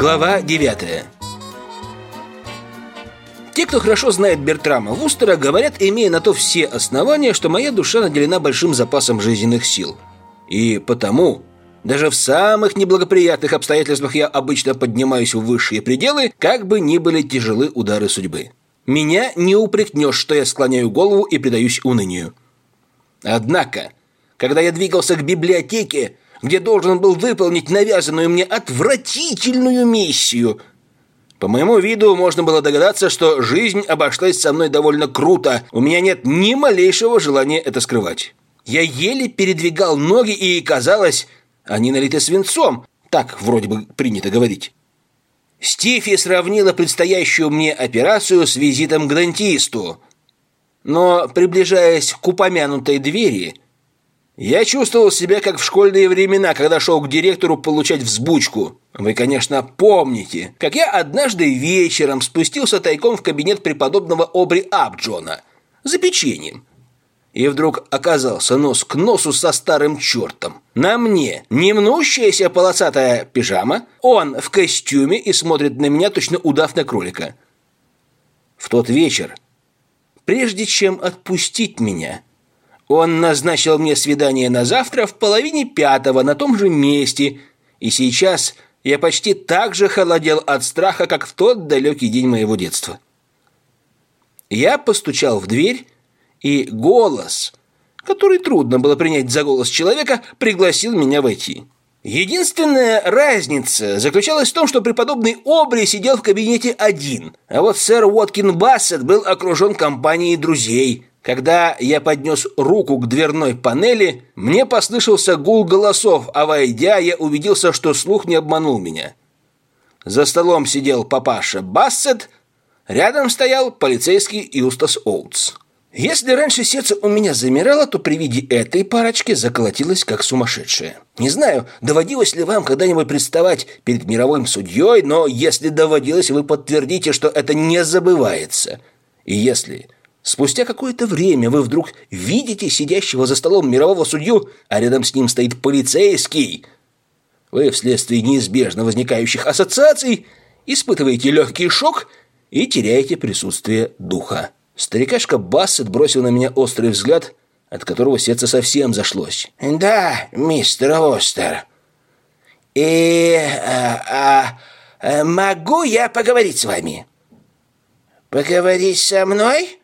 Глава 9 Те, кто хорошо знает Бертрама Вустера, говорят, имея на то все основания, что моя душа наделена большим запасом жизненных сил. И потому, даже в самых неблагоприятных обстоятельствах я обычно поднимаюсь в высшие пределы, как бы ни были тяжелы удары судьбы. Меня не упрекнешь, что я склоняю голову и предаюсь унынию. Однако, когда я двигался к библиотеке, где должен был выполнить навязанную мне отвратительную миссию. По моему виду можно было догадаться, что жизнь обошлась со мной довольно круто. У меня нет ни малейшего желания это скрывать. Я еле передвигал ноги, и казалось, они налиты свинцом. Так вроде бы принято говорить. Стифи сравнила предстоящую мне операцию с визитом к дантисту. Но, приближаясь к упомянутой двери, я чувствовал себя как в школьные времена, когда шел к директору получать взбучку. Вы, конечно, помните, как я однажды вечером спустился тайком в кабинет преподобного Обри Абджона за печеньем. И вдруг оказался нос к носу со старым чертом. На мне немнущаяся полосатая пижама, он в костюме и смотрит на меня точно удав на кролика. В тот вечер, прежде чем отпустить меня, он назначил мне свидание на завтра в половине пятого на том же месте, и сейчас я почти так же холодел от страха, как в тот далекий день моего детства. Я постучал в дверь, и голос, который трудно было принять за голос человека, пригласил меня войти. Единственная разница заключалась в том, что преподобный Обри сидел в кабинете один, а вот сэр Уоткин Бассет был окружен компанией друзей – когда я поднес руку к дверной панели, мне послышался гул голосов, а войдя, я убедился, что слух не обманул меня. За столом сидел папаша Бассет, рядом стоял полицейский Юстас Оутс. Если раньше сердце у меня замирало, то при виде этой парочки заколотилось как сумасшедшее. Не знаю, доводилось ли вам когда-нибудь представать перед мировым судьей, но если доводилось, вы подтвердите, что это не забывается. И если Спустя какое-то время вы вдруг видите сидящего за столом мирового судью, а рядом с ним стоит полицейский. Вы вследствие неизбежно возникающих ассоциаций испытываете легкий шок и теряете присутствие духа. Старикашка Бассет бросил на меня острый взгляд, от которого сердце совсем зашлось. «Да, мистер Остер. И... А, а, могу я поговорить с вами?» «Поговорить со мной?»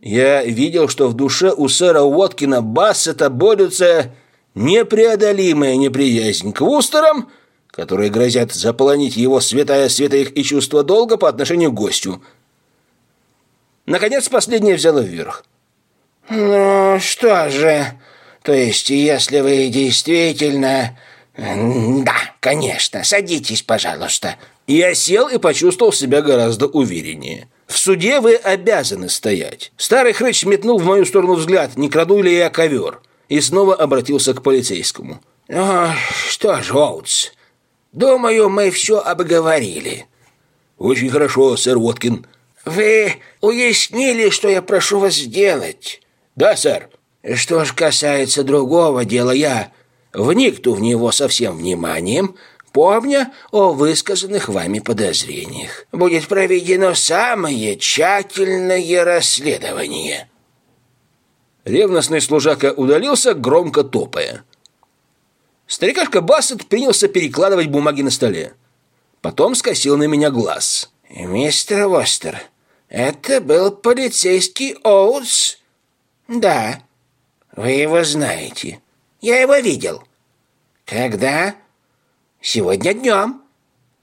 Я видел, что в душе у сэра Уоткина Бассета борются непреодолимая неприязнь к Вустерам, которые грозят заполонить его святая святых и чувство долга по отношению к гостю. Наконец, последнее взяло вверх. «Ну, что же, то есть, если вы действительно...» «Да, конечно, садитесь, пожалуйста». Я сел и почувствовал себя гораздо увереннее. В суде вы обязаны стоять. Старый хрыч метнул в мою сторону взгляд, не краду ли я ковер, и снова обратился к полицейскому. «Ну, что ж, Оутс, думаю, мы все обговорили». «Очень хорошо, сэр Уоткин». «Вы уяснили, что я прошу вас сделать?» «Да, сэр». «Что ж касается другого дела, я вникну в него со всем вниманием, помня о высказанных вами подозрениях. Будет проведено самое тщательное расследование». Ревностный служака удалился, громко топая. Старикашка Бассет принялся перекладывать бумаги на столе. Потом скосил на меня глаз. «Мистер Востер, это был полицейский Оутс?» «Да, вы его знаете. Я его видел». «Когда?» Сегодня днем.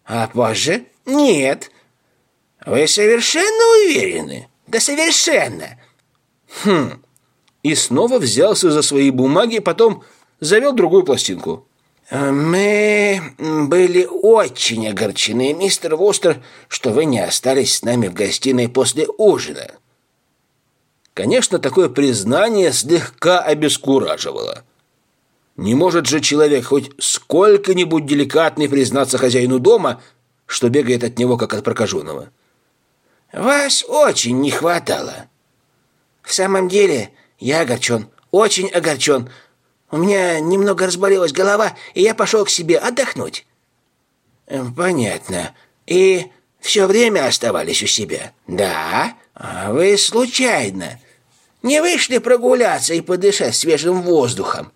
А позже? Нет. Вы совершенно уверены? Да совершенно. Хм. И снова взялся за свои бумаги, потом завел другую пластинку. «Мы были очень огорчены, мистер Востер, что вы не остались с нами в гостиной после ужина». Конечно, такое признание слегка обескураживало. Не может же человек хоть сколько-нибудь деликатный признаться хозяину дома, что бегает от него, как от прокаженного. «Вас очень не хватало». «В самом деле, я огорчен, очень огорчен. У меня немного разболелась голова, и я пошел к себе отдохнуть». Понятно. И все время оставались у себя? Да. А вы случайно не вышли прогуляться и подышать свежим воздухом?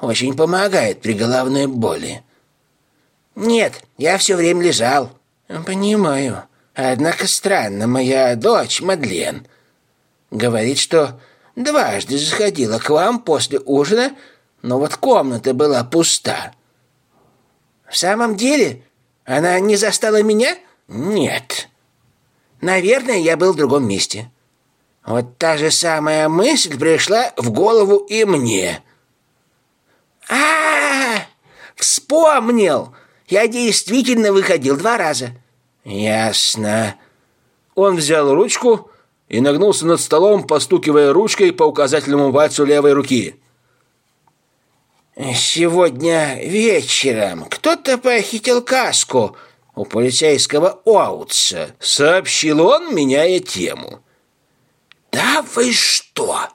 Очень помогает при головной боли. Нет, я все время лежал. Понимаю. Однако странно, моя дочь Мадлен говорит, что дважды заходила к вам после ужина, но вот комната была пуста. В самом деле, она не застала меня? Нет. Наверное, я был в другом месте. Вот та же самая мысль пришла в голову и мне. А, вспомнил. Я действительно выходил два раза. Ясно. Он взял ручку и нагнулся над столом, постукивая ручкой по указательному пальцу левой руки. «Сегодня вечером кто-то похитил каску у полицейского Оутса», — сообщил он, меняя тему. «Да вы что?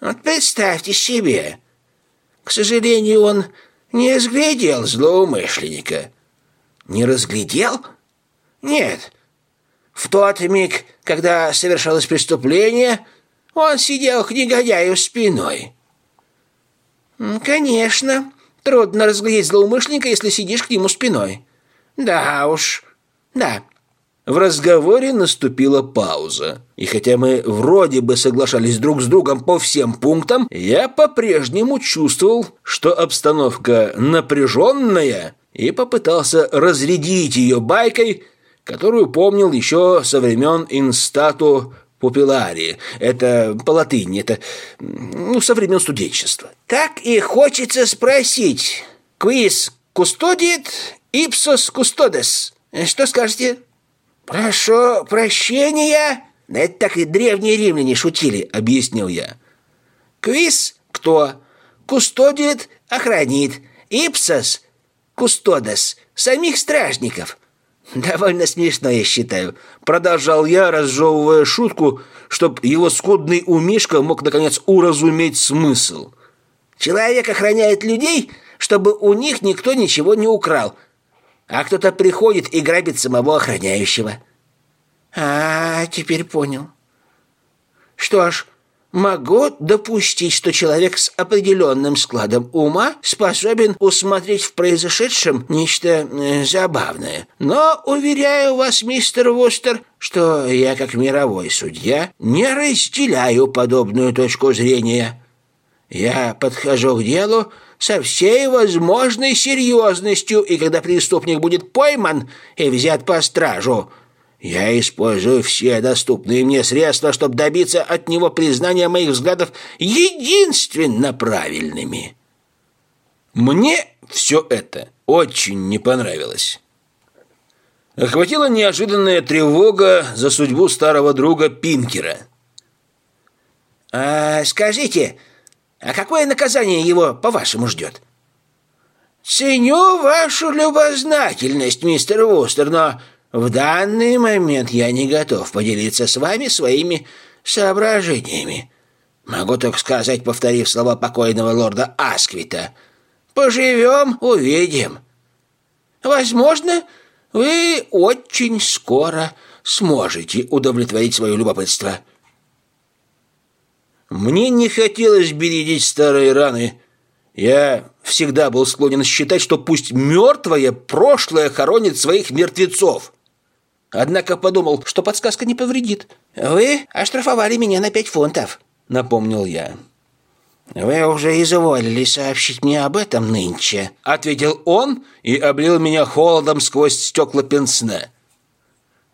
Вот представьте себе. К сожалению, он не разглядел злоумышленника». «Не разглядел?» «Нет. В тот миг, когда совершалось преступление, он сидел к негодяю спиной». «Конечно. Трудно разглядеть злоумышленника, если сидишь к нему спиной». «Да уж. Да». В разговоре наступила пауза. И хотя мы вроде бы соглашались друг с другом по всем пунктам, я по-прежнему чувствовал, что обстановка напряженная, и попытался разрядить ее байкой, которую помнил еще со времен инстату Пупилари. Это по латыни, это ну, со времен студенчества. Так и хочется спросить. Квиз кустодит, ипсос кустодес. Что скажете? Прошу прощения. Да это так и древние римляне шутили, объяснил я. Квиз кто? Кустодит охранит. Ипсос кустодес самих стражников. «Довольно смешно, я считаю», — продолжал я, разжевывая шутку, чтоб его скудный умишка мог, наконец, уразуметь смысл. «Человек охраняет людей, чтобы у них никто ничего не украл, а кто-то приходит и грабит самого охраняющего». «А, теперь понял. Что ж, Могу допустить, что человек с определенным складом ума способен усмотреть в произошедшем нечто э, забавное. Но, уверяю вас, мистер Вустер, что я, как мировой судья, не разделяю подобную точку зрения. Я подхожу к делу со всей возможной серьезностью, и когда преступник будет пойман и взят по стражу, я использую все доступные мне средства, чтобы добиться от него признания моих взглядов единственно правильными. Мне все это очень не понравилось. Охватила неожиданная тревога за судьбу старого друга Пинкера. «А скажите, а какое наказание его, по-вашему, ждет?» «Ценю вашу любознательность, мистер Вустер, но в данный момент я не готов поделиться с вами своими соображениями. Могу только сказать, повторив слова покойного лорда Асквита. Поживем, увидим. Возможно, вы очень скоро сможете удовлетворить свое любопытство. Мне не хотелось бередить старые раны. Я всегда был склонен считать, что пусть мертвое прошлое хоронит своих мертвецов. Однако подумал, что подсказка не повредит. «Вы оштрафовали меня на пять фунтов», — напомнил я. «Вы уже изволили сообщить мне об этом нынче», — ответил он и облил меня холодом сквозь стекла пенсне.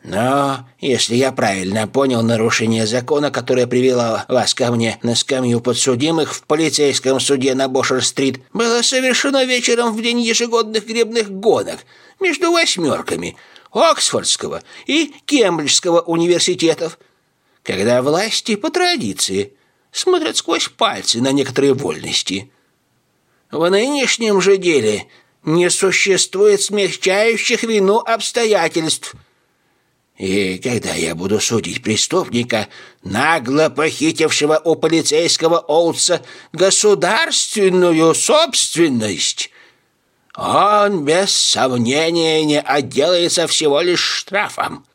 «Но, если я правильно понял нарушение закона, которое привело вас ко мне на скамью подсудимых в полицейском суде на Бошер-стрит, было совершено вечером в день ежегодных гребных гонок между восьмерками, Оксфордского и Кембриджского университетов, когда власти по традиции смотрят сквозь пальцы на некоторые вольности. В нынешнем же деле не существует смягчающих вину обстоятельств. И когда я буду судить преступника, нагло похитившего у полицейского Оутса государственную собственность, он без сомнения не отделается всего лишь штрафом.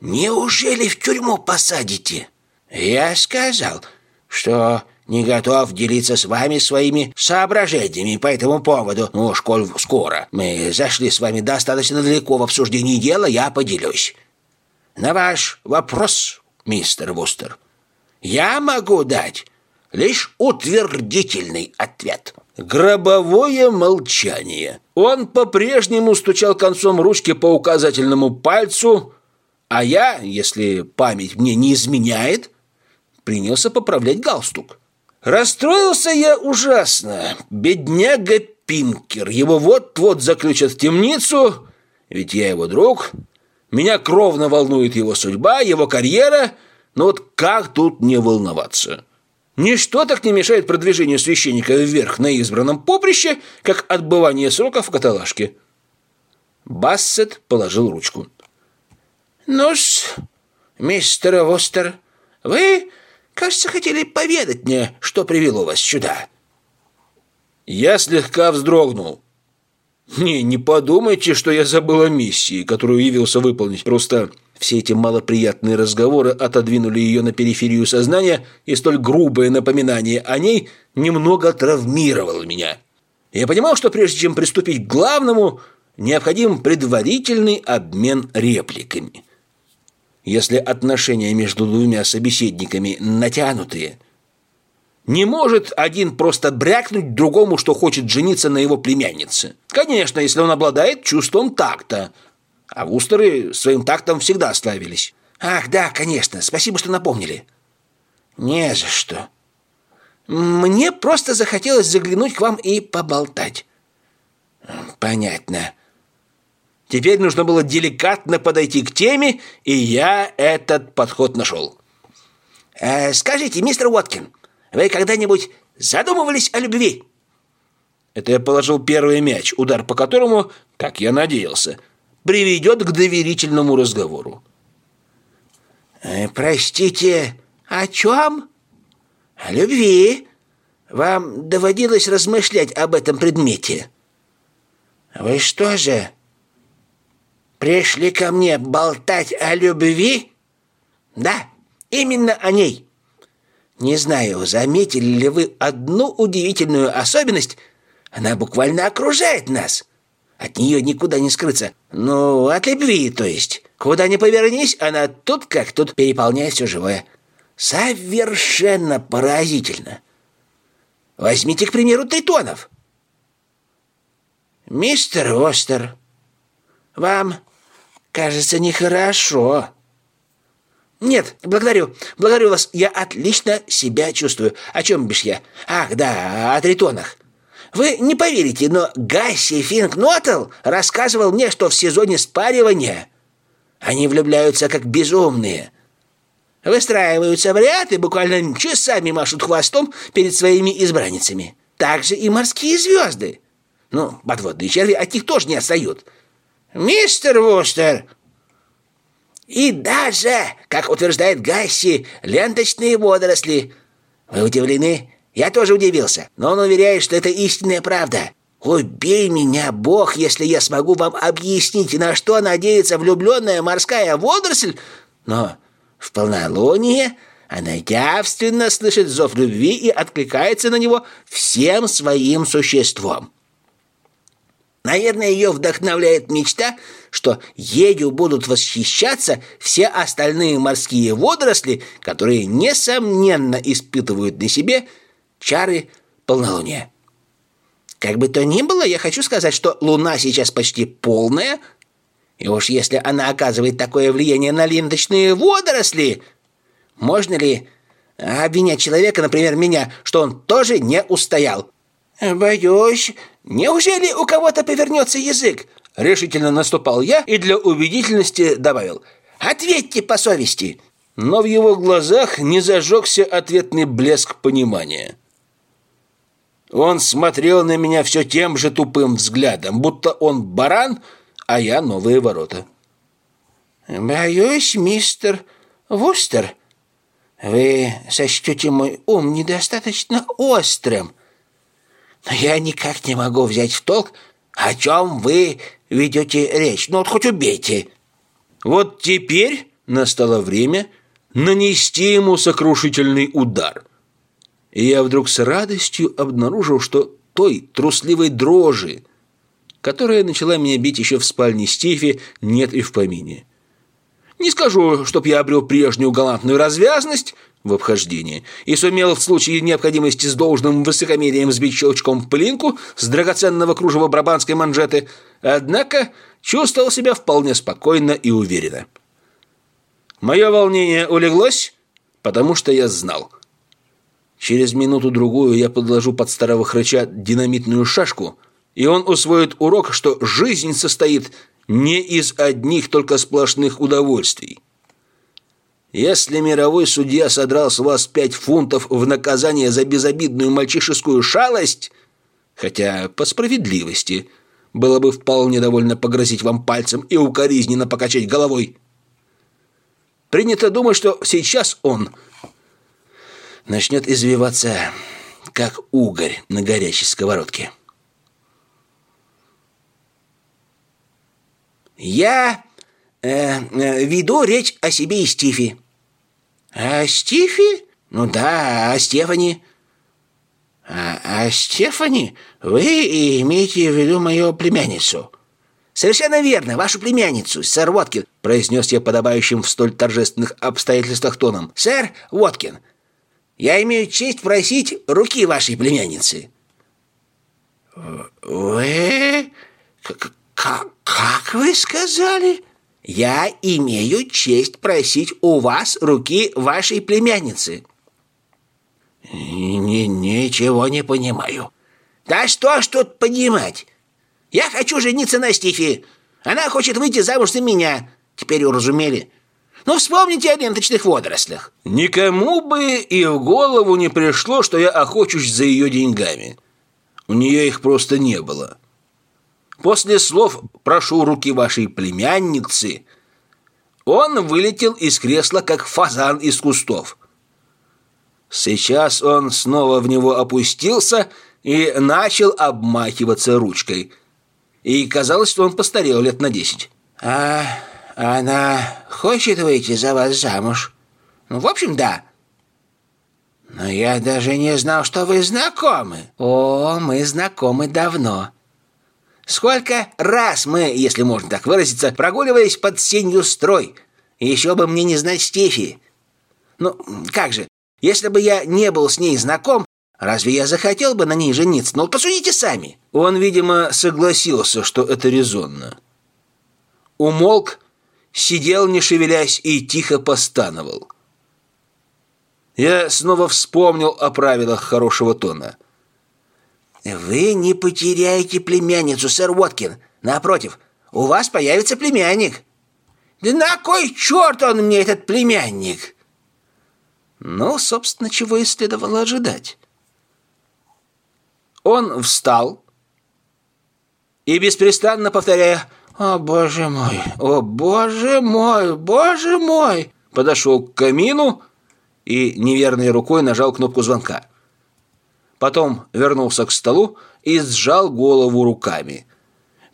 Неужели в тюрьму посадите? Я сказал, что не готов делиться с вами своими соображениями по этому поводу. Ну, школь скоро. Мы зашли с вами достаточно далеко в обсуждении дела, я поделюсь. На ваш вопрос, мистер Вустер, я могу дать лишь утвердительный ответ. Гробовое молчание. Он по-прежнему стучал концом ручки по указательному пальцу, а я, если память мне не изменяет, принялся поправлять галстук. Расстроился я ужасно. Бедняга Пинкер. Его вот-вот заключат в темницу, ведь я его друг. Меня кровно волнует его судьба, его карьера. Но вот как тут не волноваться? Ничто так не мешает продвижению священника вверх на избранном поприще, как отбывание срока в каталажке. Бассет положил ручку. «Ну-с, мистер Востер, вы, кажется, хотели поведать мне, что привело вас сюда». Я слегка вздрогнул. Не, не подумайте, что я забыл о миссии, которую явился выполнить. Просто все эти малоприятные разговоры отодвинули ее на периферию сознания, и столь грубое напоминание о ней немного травмировало меня. Я понимал, что прежде чем приступить к главному, необходим предварительный обмен репликами. Если отношения между двумя собеседниками натянутые, не может один просто брякнуть другому, что хочет жениться на его племяннице. Конечно, если он обладает чувством такта – а вустеры своим тактом всегда славились. Ах, да, конечно. Спасибо, что напомнили. Не за что. Мне просто захотелось заглянуть к вам и поболтать. Понятно. Теперь нужно было деликатно подойти к теме, и я этот подход нашел. Э, скажите, мистер Уоткин, вы когда-нибудь задумывались о любви? Это я положил первый мяч, удар по которому, как я надеялся, приведет к доверительному разговору. Э, «Простите, о чем?» «О любви. Вам доводилось размышлять об этом предмете?» «Вы что же, пришли ко мне болтать о любви?» «Да, именно о ней. Не знаю, заметили ли вы одну удивительную особенность. Она буквально окружает нас. От нее никуда не скрыться. Ну, от любви, то есть. Куда ни повернись, она тут как тут переполняет все живое. Совершенно поразительно. Возьмите, к примеру, тритонов. Мистер Остер, вам, кажется, нехорошо. Нет, благодарю, благодарю вас. Я отлично себя чувствую. О чем бишь я? Ах, да, о тритонах. Вы не поверите, но Гасси Финкнотл рассказывал мне, что в сезоне спаривания они влюбляются как безумные. Выстраиваются в ряд и буквально часами машут хвостом перед своими избранницами. Также и морские звезды. Ну, подводные черви от них тоже не отстают. Мистер Вустер! И даже, как утверждает Гасси, ленточные водоросли. Вы удивлены? Я тоже удивился, но он уверяет, что это истинная правда. Убей меня, Бог, если я смогу вам объяснить, на что надеется влюбленная морская водоросль. Но в полнолуние она явственно слышит зов любви и откликается на него всем своим существом. Наверное, ее вдохновляет мечта, что ею будут восхищаться все остальные морские водоросли, которые, несомненно, испытывают на себе чары полнолуния. Как бы то ни было, я хочу сказать, что Луна сейчас почти полная, и уж если она оказывает такое влияние на ленточные водоросли, можно ли обвинять человека, например, меня, что он тоже не устоял? Боюсь, неужели у кого-то повернется язык? Решительно наступал я и для убедительности добавил. Ответьте по совести. Но в его глазах не зажегся ответный блеск понимания. Он смотрел на меня все тем же тупым взглядом, будто он баран, а я новые ворота. «Боюсь, мистер Вустер, вы сочтете мой ум недостаточно острым, но я никак не могу взять в толк, О чем вы ведете речь? Ну вот хоть убейте. Вот теперь настало время нанести ему сокрушительный удар. И я вдруг с радостью обнаружил, что той трусливой дрожи, которая начала меня бить еще в спальне Стефи, нет и в помине. Не скажу, чтоб я обрел прежнюю галантную развязность в обхождении и сумел в случае необходимости с должным высокомерием сбить щелчком пылинку с драгоценного кружева брабанской манжеты, однако чувствовал себя вполне спокойно и уверенно. Мое волнение улеглось, потому что я знал. Через минуту-другую я подложу под старого хрыча динамитную шашку, и он усвоит урок, что жизнь состоит не из одних только сплошных удовольствий. Если мировой судья содрал с вас пять фунтов в наказание за безобидную мальчишескую шалость, хотя по справедливости было бы вполне довольно погрозить вам пальцем и укоризненно покачать головой, принято думать, что сейчас он начнет извиваться, как угорь на горячей сковородке. Я э, э, веду речь о себе и Стифи. О Стифи? Ну да, о Стефани. А, а Стефани? Вы имеете в виду мою племянницу? Совершенно верно, вашу племянницу, сэр Воткин, произнес я подобающим в столь торжественных обстоятельствах тоном. Сэр Воткин, я имею честь просить руки вашей племянницы. Вы... Как, как вы сказали? Я имею честь просить у вас руки вашей племянницы. Ни, ничего не понимаю. Да что ж тут понимать? Я хочу жениться на Стифи. Она хочет выйти замуж за меня. Теперь уразумели. Ну, вспомните о ленточных водорослях. Никому бы и в голову не пришло, что я охочусь за ее деньгами. У нее их просто не было. После слов «прошу руки вашей племянницы» он вылетел из кресла, как фазан из кустов. Сейчас он снова в него опустился и начал обмахиваться ручкой. И казалось, что он постарел лет на десять. «А она хочет выйти за вас замуж?» «Ну, в общем, да». «Но я даже не знал, что вы знакомы». «О, мы знакомы давно». Сколько раз мы, если можно так выразиться, прогуливались под сенью строй. Еще бы мне не знать Стефи. Ну, как же, если бы я не был с ней знаком, разве я захотел бы на ней жениться? Ну, посудите сами. Он, видимо, согласился, что это резонно. Умолк, сидел, не шевелясь, и тихо постановал. Я снова вспомнил о правилах хорошего тона – «Вы не потеряете племянницу, сэр Уоткин. Напротив, у вас появится племянник». «Да на кой черт он мне, этот племянник?» Ну, собственно, чего и следовало ожидать. Он встал и, беспрестанно повторяя «О, боже мой! О, боже мой! Боже мой!» подошел к камину и неверной рукой нажал кнопку звонка. Потом вернулся к столу и сжал голову руками.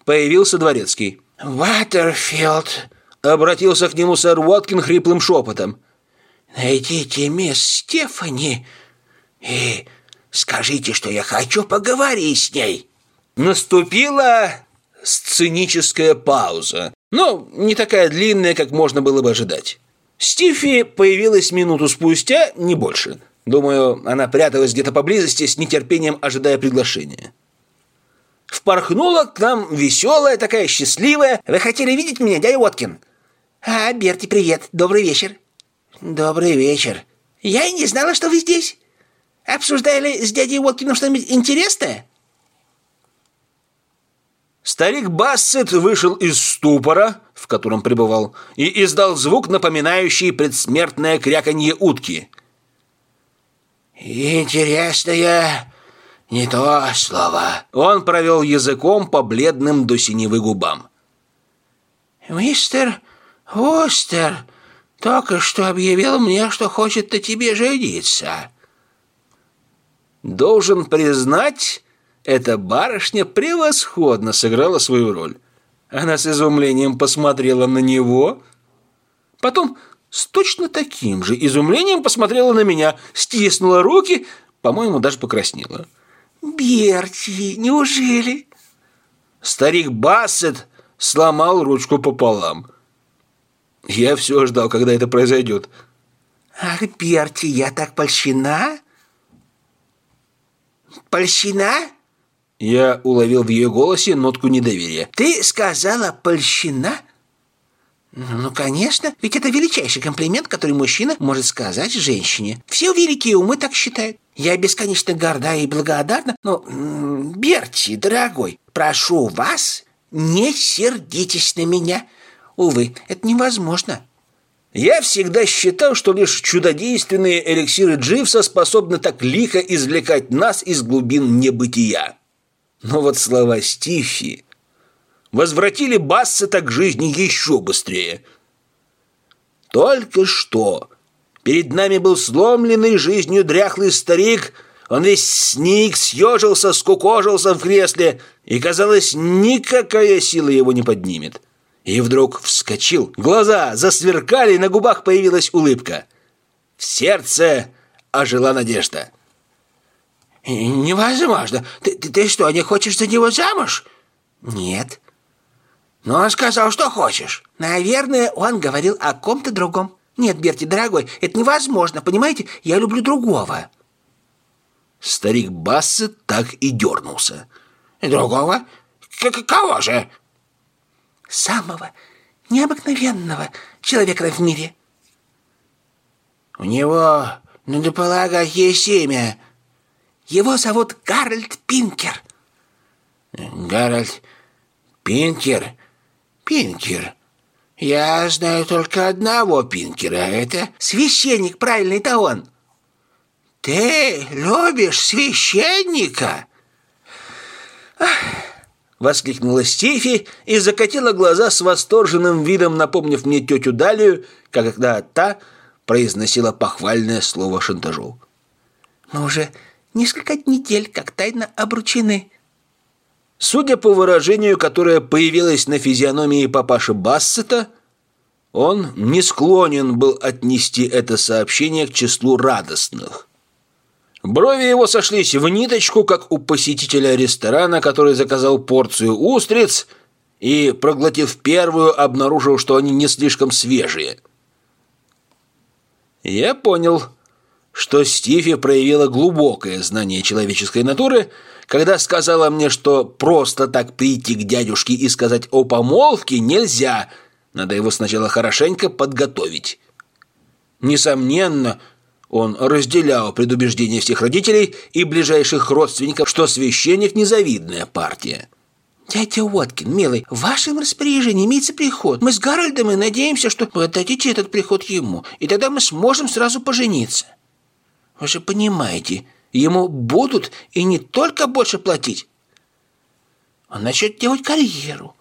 Появился дворецкий. «Ватерфилд!» — обратился к нему сэр Уоткин хриплым шепотом. «Найдите мисс Стефани и скажите, что я хочу поговорить с ней». Наступила сценическая пауза, но не такая длинная, как можно было бы ожидать. Стифи появилась минуту спустя, не больше — Думаю, она пряталась где-то поблизости, с нетерпением ожидая приглашения. Впорхнула к нам веселая, такая счастливая. «Вы хотели видеть меня, дядя Уоткин?» «А, Берти, привет. Добрый вечер». «Добрый вечер». «Я и не знала, что вы здесь. Обсуждали с дядей Уоткином что-нибудь интересное?» Старик Бассет вышел из ступора, в котором пребывал, и издал звук, напоминающий предсмертное кряканье утки – «Интересное не то слово». Он провел языком по бледным до синевы губам. «Мистер Остер только что объявил мне, что хочет на тебе жениться». Должен признать, Эта барышня превосходно сыграла свою роль. Она с изумлением посмотрела на него, потом с точно таким же изумлением посмотрела на меня, стиснула руки, по-моему, даже покраснела. «Берти, неужели?» Старик Бассет сломал ручку пополам. Я все ждал, когда это произойдет. «Ах, Берти, я так польщена!» «Польщена?» Я уловил в ее голосе нотку недоверия. «Ты сказала польщена?» «Ну, конечно, ведь это величайший комплимент, который мужчина может сказать женщине. Все великие умы так считают. Я бесконечно горда и благодарна, но, Берти, дорогой, прошу вас, не сердитесь на меня. Увы, это невозможно». Я всегда считал, что лишь чудодейственные эликсиры Дживса способны так лихо извлекать нас из глубин небытия. Но вот слова Стифи возвратили Бассета к жизни еще быстрее. Только что перед нами был сломленный жизнью дряхлый старик, он весь сник, съежился, скукожился в кресле, и, казалось, никакая сила его не поднимет. И вдруг вскочил, глаза засверкали, на губах появилась улыбка. В сердце ожила надежда. «Невозможно! Ты, ты, ты что, не хочешь за него замуж?» «Нет». «Но он сказал, что хочешь». «Наверное, он говорил о ком-то другом». «Нет, Берти, дорогой, это невозможно, понимаете? Я люблю другого». Старик Бассет так и дернулся. «Другого? К кого же?» «Самого необыкновенного человека в мире». «У него, надо полагать, есть имя», его зовут Гарольд Пинкер». «Гарольд Пинкер? Пинкер? Я знаю только одного Пинкера, это священник, правильный-то он». «Ты любишь священника?» Воскликнула Стифи и закатила глаза с восторженным видом, напомнив мне тетю Далию, когда та произносила похвальное слово шантажу. «Мы уже несколько недель как тайно обручены». Судя по выражению, которое появилось на физиономии папаши Бассета, он не склонен был отнести это сообщение к числу радостных. Брови его сошлись в ниточку, как у посетителя ресторана, который заказал порцию устриц и, проглотив первую, обнаружил, что они не слишком свежие. Я понял, что Стифи проявила глубокое знание человеческой натуры, когда сказала мне, что просто так прийти к дядюшке и сказать о помолвке нельзя, надо его сначала хорошенько подготовить. Несомненно, он разделял предубеждения всех родителей и ближайших родственников, что священник – незавидная партия. «Дядя Уоткин, милый, в вашем распоряжении имеется приход. Мы с Гарольдом и надеемся, что вы отдадите этот приход ему, и тогда мы сможем сразу пожениться». Вы же понимаете, ему будут и не только больше платить. Он начнет делать карьеру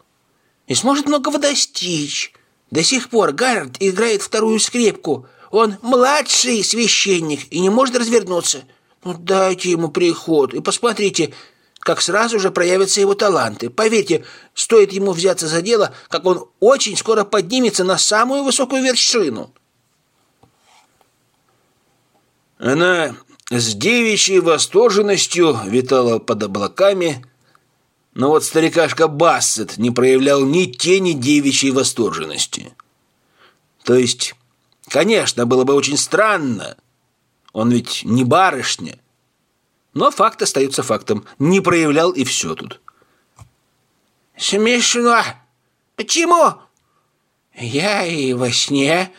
и сможет многого достичь. До сих пор Гаррет играет вторую скрипку. Он младший священник и не может развернуться. Ну, дайте ему приход и посмотрите, как сразу же проявятся его таланты. Поверьте, стоит ему взяться за дело, как он очень скоро поднимется на самую высокую вершину. Она с девичьей восторженностью витала под облаками, но вот старикашка Бассет не проявлял ни тени девичьей восторженности. То есть, конечно, было бы очень странно, он ведь не барышня, но факт остается фактом, не проявлял и все тут. «Смешно! Почему?» «Я и во сне.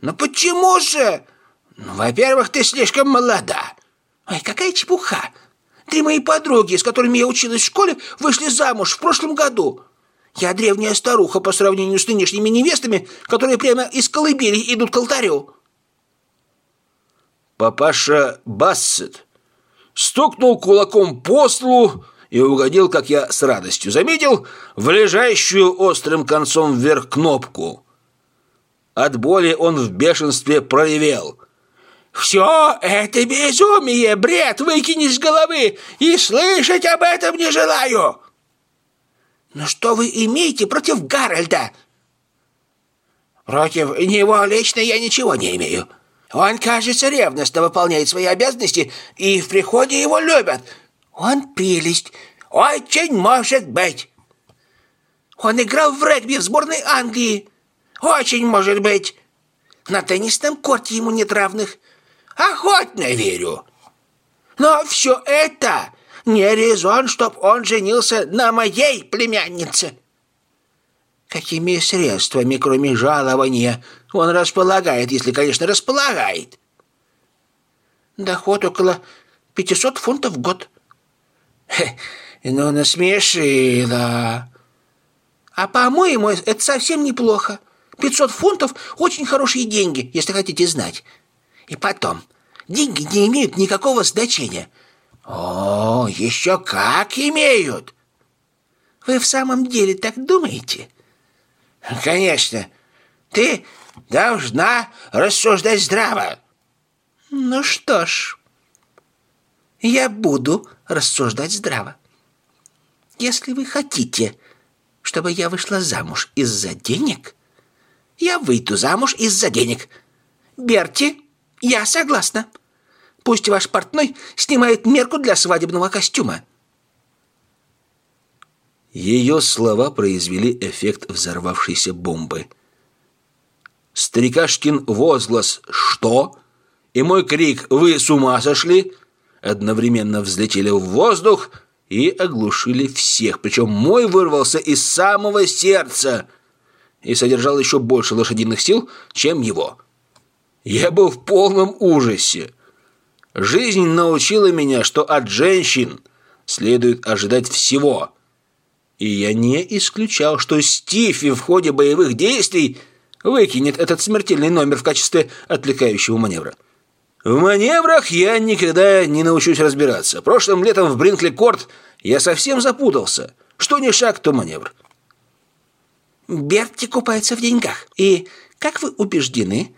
Но почему же?» Ну, во-первых, ты слишком молода. Ой, какая чепуха. Три мои подруги, с которыми я училась в школе, вышли замуж в прошлом году. Я древняя старуха по сравнению с нынешними невестами, которые прямо из колыбели идут к алтарю. Папаша Бассет стукнул кулаком по столу и угодил, как я с радостью заметил, в лежащую острым концом вверх кнопку. От боли он в бешенстве проревел. Все это безумие, бред, выкини с головы, и слышать об этом не желаю. Но что вы имеете против Гарольда? Против него лично я ничего не имею. Он, кажется, ревностно выполняет свои обязанности, и в приходе его любят. Он прелесть, очень может быть. Он играл в регби в сборной Англии. Очень может быть. На теннисном корте ему нет равных. Охотно верю. Но все это не резон, чтоб он женился на моей племяннице. Какими средствами, кроме жалования, он располагает, если, конечно, располагает? Доход около 500 фунтов в год. Хе, ну, насмешила. А по-моему, это совсем неплохо. 500 фунтов – очень хорошие деньги, если хотите знать. И потом, деньги не имеют никакого значения. О, еще как имеют! Вы в самом деле так думаете? Конечно. Ты должна рассуждать здраво. Ну что ж, я буду рассуждать здраво. Если вы хотите, чтобы я вышла замуж из-за денег, я выйду замуж из-за денег. Берти, я согласна. Пусть ваш портной снимает мерку для свадебного костюма. Ее слова произвели эффект взорвавшейся бомбы. Старикашкин возглас «Что?» и мой крик «Вы с ума сошли?» одновременно взлетели в воздух и оглушили всех, причем мой вырвался из самого сердца и содержал еще больше лошадиных сил, чем его. Я был в полном ужасе. Жизнь научила меня, что от женщин следует ожидать всего. И я не исключал, что Стифи в ходе боевых действий выкинет этот смертельный номер в качестве отвлекающего маневра. В маневрах я никогда не научусь разбираться. Прошлым летом в Бринкли-Корт я совсем запутался. Что ни шаг, то маневр. Берти купается в деньгах. И, как вы убеждены,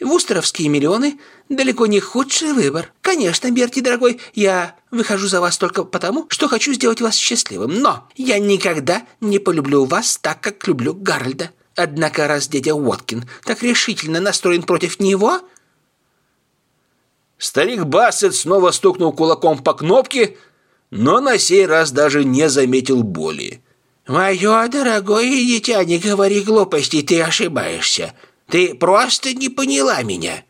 вустеровские миллионы далеко не худший выбор. Конечно, Берти, дорогой, я выхожу за вас только потому, что хочу сделать вас счастливым. Но я никогда не полюблю вас так, как люблю Гарольда. Однако раз дядя Уоткин так решительно настроен против него... Старик Бассет снова стукнул кулаком по кнопке, но на сей раз даже не заметил боли. «Мое дорогое дитя, не говори глупостей, ты ошибаешься. Ты просто не поняла меня.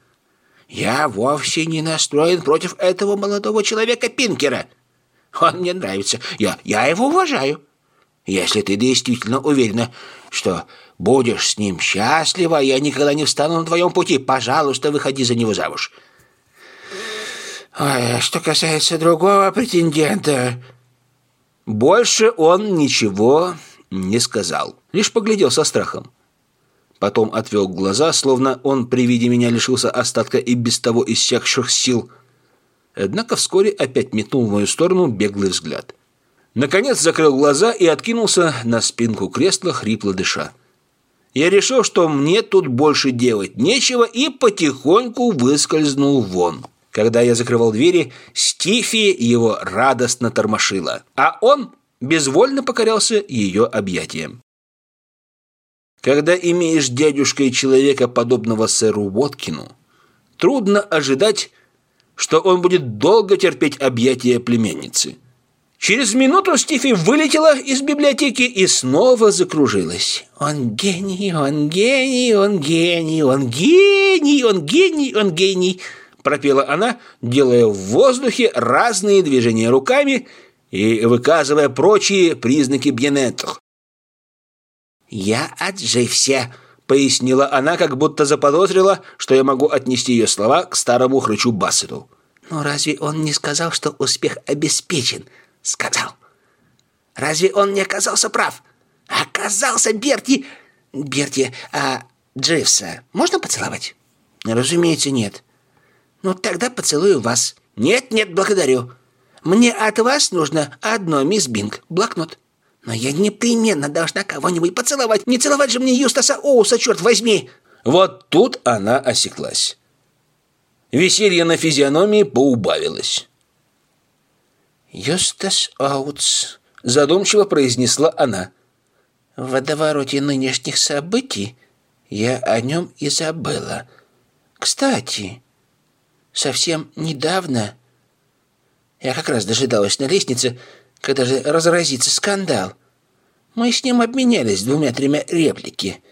Я вовсе не настроен против этого молодого человека Пинкера. Он мне нравится, я, я его уважаю. Если ты действительно уверена, что будешь с ним счастлива, я никогда не встану на твоем пути. Пожалуйста, выходи за него замуж». Ой, а что касается другого претендента, больше он ничего не сказал, лишь поглядел со страхом. Потом отвел глаза, словно он при виде меня лишился остатка и без того иссякших сил. Однако вскоре опять метнул в мою сторону беглый взгляд. Наконец закрыл глаза и откинулся на спинку кресла, хрипло дыша. Я решил, что мне тут больше делать нечего, и потихоньку выскользнул вон. Когда я закрывал двери, Стифи его радостно тормошила, а он безвольно покорялся ее объятиям. Когда имеешь дядюшкой человека, подобного сэру Уоткину, трудно ожидать, что он будет долго терпеть объятия племянницы. Через минуту Стифи вылетела из библиотеки и снова закружилась. «Он гений, он гений, он гений, он гений, он гений, он гений!» пропела она, делая в воздухе разные движения руками и выказывая прочие признаки бьенетр. «Я отжився», — пояснила она, как будто заподозрила, что я могу отнести ее слова к старому хрычу Бассету. «Но разве он не сказал, что успех обеспечен?» «Сказал». «Разве он не оказался прав?» «Оказался, Берти!» «Берти, а Дживса можно поцеловать?» «Разумеется, нет. Ну, тогда поцелую вас. Нет, нет, благодарю. Мне от вас нужно одно, мисс Бинг, блокнот. Но я непременно должна кого-нибудь поцеловать. Не целовать же мне Юстаса Оуса, черт возьми!» Вот тут она осеклась. Веселье на физиономии поубавилось. «Юстас Оутс», — задумчиво произнесла она. «В водовороте нынешних событий я о нем и забыла. Кстати, совсем недавно я как раз дожидалась на лестнице, когда же разразится скандал. Мы с ним обменялись двумя-тремя реплики.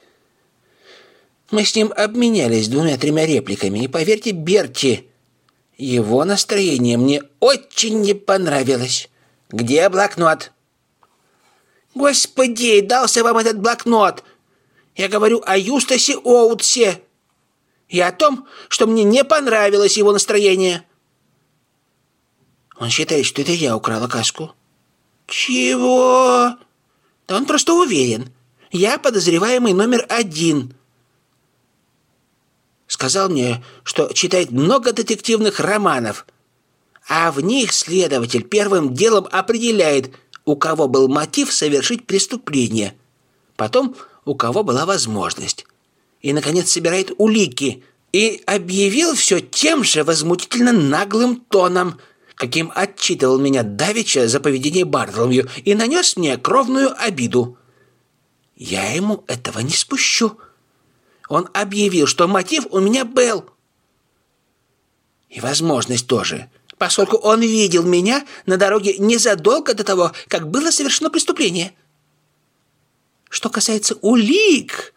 Мы с ним обменялись двумя-тремя репликами, и поверьте, Берти, его настроение мне очень не понравилось. Где блокнот? Господи, дался вам этот блокнот. Я говорю о Юстасе Оутсе и о том, что мне не понравилось его настроение. Он считает, что это я украла каску. Чего? Да он просто уверен. Я подозреваемый номер один. Сказал мне, что читает много детективных романов, а в них следователь первым делом определяет, у кого был мотив совершить преступление, потом у кого была возможность, и, наконец, собирает улики и объявил все тем же возмутительно наглым тоном – каким отчитывал меня Давича за поведение Бартломью и нанес мне кровную обиду. Я ему этого не спущу. Он объявил, что мотив у меня был. И возможность тоже, поскольку он видел меня на дороге незадолго до того, как было совершено преступление. Что касается улик,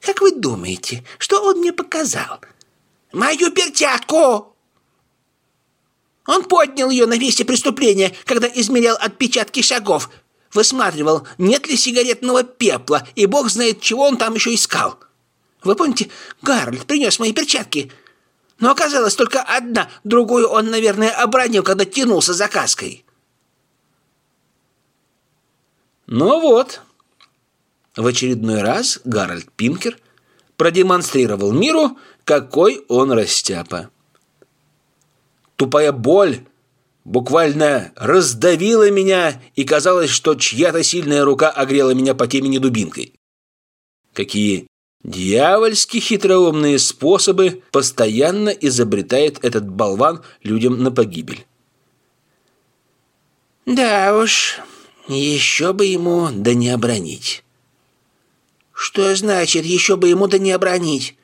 как вы думаете, что он мне показал? Мою перчатку! Он поднял ее на месте преступления, когда измерял отпечатки шагов, высматривал, нет ли сигаретного пепла, и бог знает, чего он там еще искал. Вы помните, Гарольд принес мои перчатки, но оказалось только одна, другую он, наверное, обронил, когда тянулся за каской. Ну вот, в очередной раз Гарольд Пинкер продемонстрировал миру, какой он растяпа. Тупая боль буквально раздавила меня, и казалось, что чья-то сильная рука огрела меня по темени дубинкой. Какие дьявольски хитроумные способы постоянно изобретает этот болван людям на погибель. Да уж, еще бы ему да не обронить. Что значит еще бы ему да не обронить?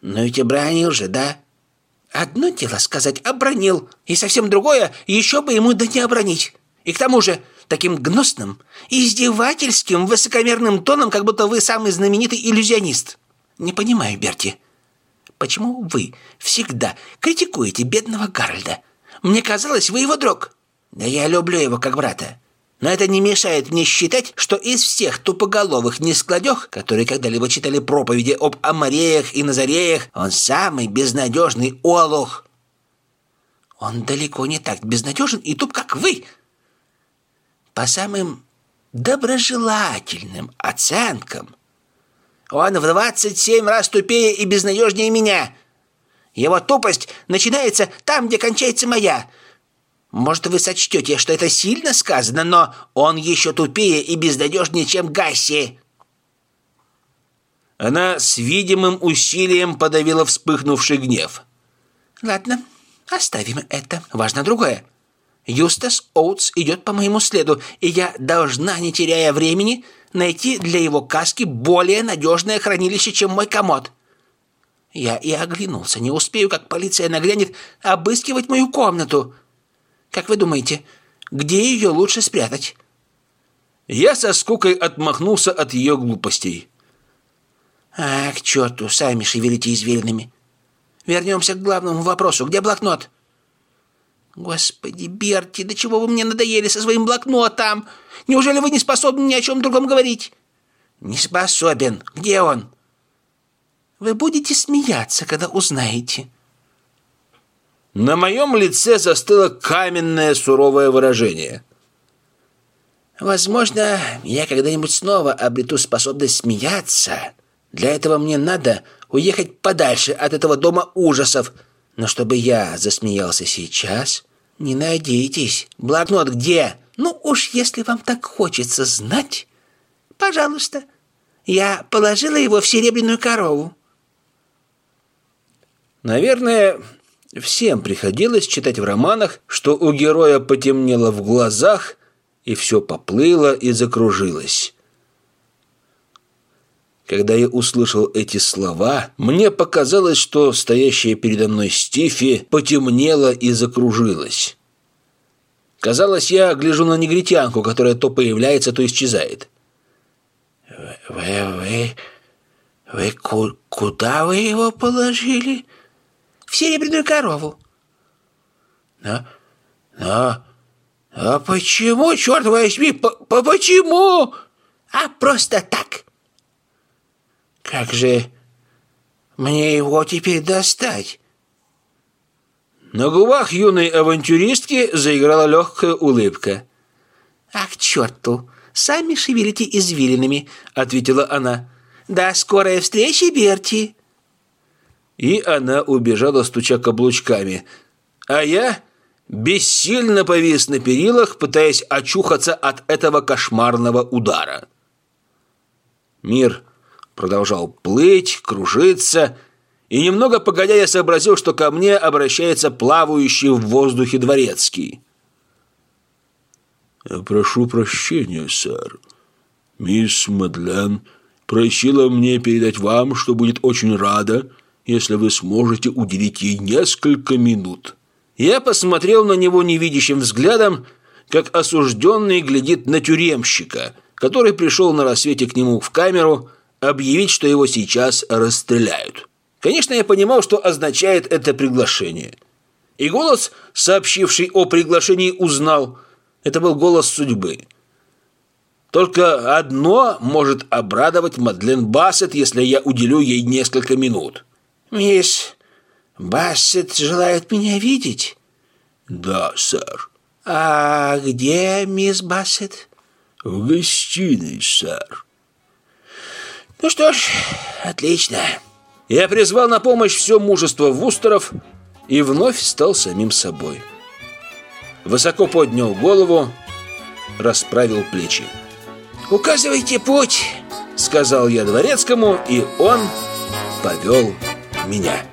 Но ведь обронил же, да? Одно дело сказать «обронил», и совсем другое еще бы ему да не обронить. И к тому же таким гнусным, издевательским, высокомерным тоном, как будто вы самый знаменитый иллюзионист. Не понимаю, Берти, почему вы всегда критикуете бедного Гарольда? Мне казалось, вы его друг. Да я люблю его как брата. Но это не мешает мне считать, что из всех тупоголовых нескладех, которые когда-либо читали проповеди об Амареях и Назареях, он самый безнадежный олух. Он далеко не так безнадежен и туп, как вы. По самым доброжелательным оценкам. Он в двадцать семь раз тупее и безнадежнее меня. Его тупость начинается там, где кончается моя – может, вы сочтете, что это сильно сказано, но он еще тупее и безнадежнее, чем Гасси!» Она с видимым усилием подавила вспыхнувший гнев. «Ладно, оставим это. Важно другое. Юстас Оутс идет по моему следу, и я должна, не теряя времени, найти для его каски более надежное хранилище, чем мой комод». Я и оглянулся. Не успею, как полиция наглянет обыскивать мою комнату. Как вы думаете, где ее лучше спрятать?» Я со скукой отмахнулся от ее глупостей. «А, к черту, сами шевелите извилинами. Вернемся к главному вопросу. Где блокнот?» «Господи, Берти, до чего вы мне надоели со своим блокнотом? Неужели вы не способны ни о чем другом говорить?» «Не способен. Где он?» «Вы будете смеяться, когда узнаете». На моем лице застыло каменное суровое выражение. «Возможно, я когда-нибудь снова обрету способность смеяться. Для этого мне надо уехать подальше от этого дома ужасов. Но чтобы я засмеялся сейчас, не надейтесь. Блокнот где? Ну уж если вам так хочется знать, пожалуйста. Я положила его в серебряную корову». Наверное, Всем приходилось читать в романах, что у героя потемнело в глазах, и все поплыло и закружилось. Когда я услышал эти слова, мне показалось, что стоящая передо мной Стифи потемнела и закружилась. Казалось, я гляжу на негритянку, которая то появляется, то исчезает. «Вы... вы... вы ку куда вы его положили?» «В серебряную корову». «Но... но... а почему, черт возьми, по, по почему?» «А просто так». Как же мне его теперь достать? На губах юной авантюристки заиграла легкая улыбка. «Ах, к черту! Сами шевелите извилинами!» — ответила она. «До скорой встречи, Берти!» И она убежала, стуча каблучками. А я бессильно повис на перилах, пытаясь очухаться от этого кошмарного удара. Мир продолжал плыть, кружиться, и немного погодя я сообразил, что ко мне обращается плавающий в воздухе дворецкий. «Прошу прощения, сэр. Мисс Мадлен просила мне передать вам, что будет очень рада, если вы сможете уделить ей несколько минут». Я посмотрел на него невидящим взглядом, как осужденный глядит на тюремщика, который пришел на рассвете к нему в камеру, объявить, что его сейчас расстреляют. Конечно, я понимал, что означает это приглашение. И голос, сообщивший о приглашении, узнал. Это был голос судьбы. Только одно может обрадовать Мадлен Бассет, если я уделю ей несколько минут. «Мисс Бассет желает меня видеть?» «Да, сэр». «А где мисс Бассет?» «В гостиной, сэр». Ну что ж, отлично. Я призвал на помощь все мужество Вустеров и вновь стал самим собой. Высоко поднял голову, расправил плечи. «Указывайте путь!» — сказал я дворецкому, и он повел меня.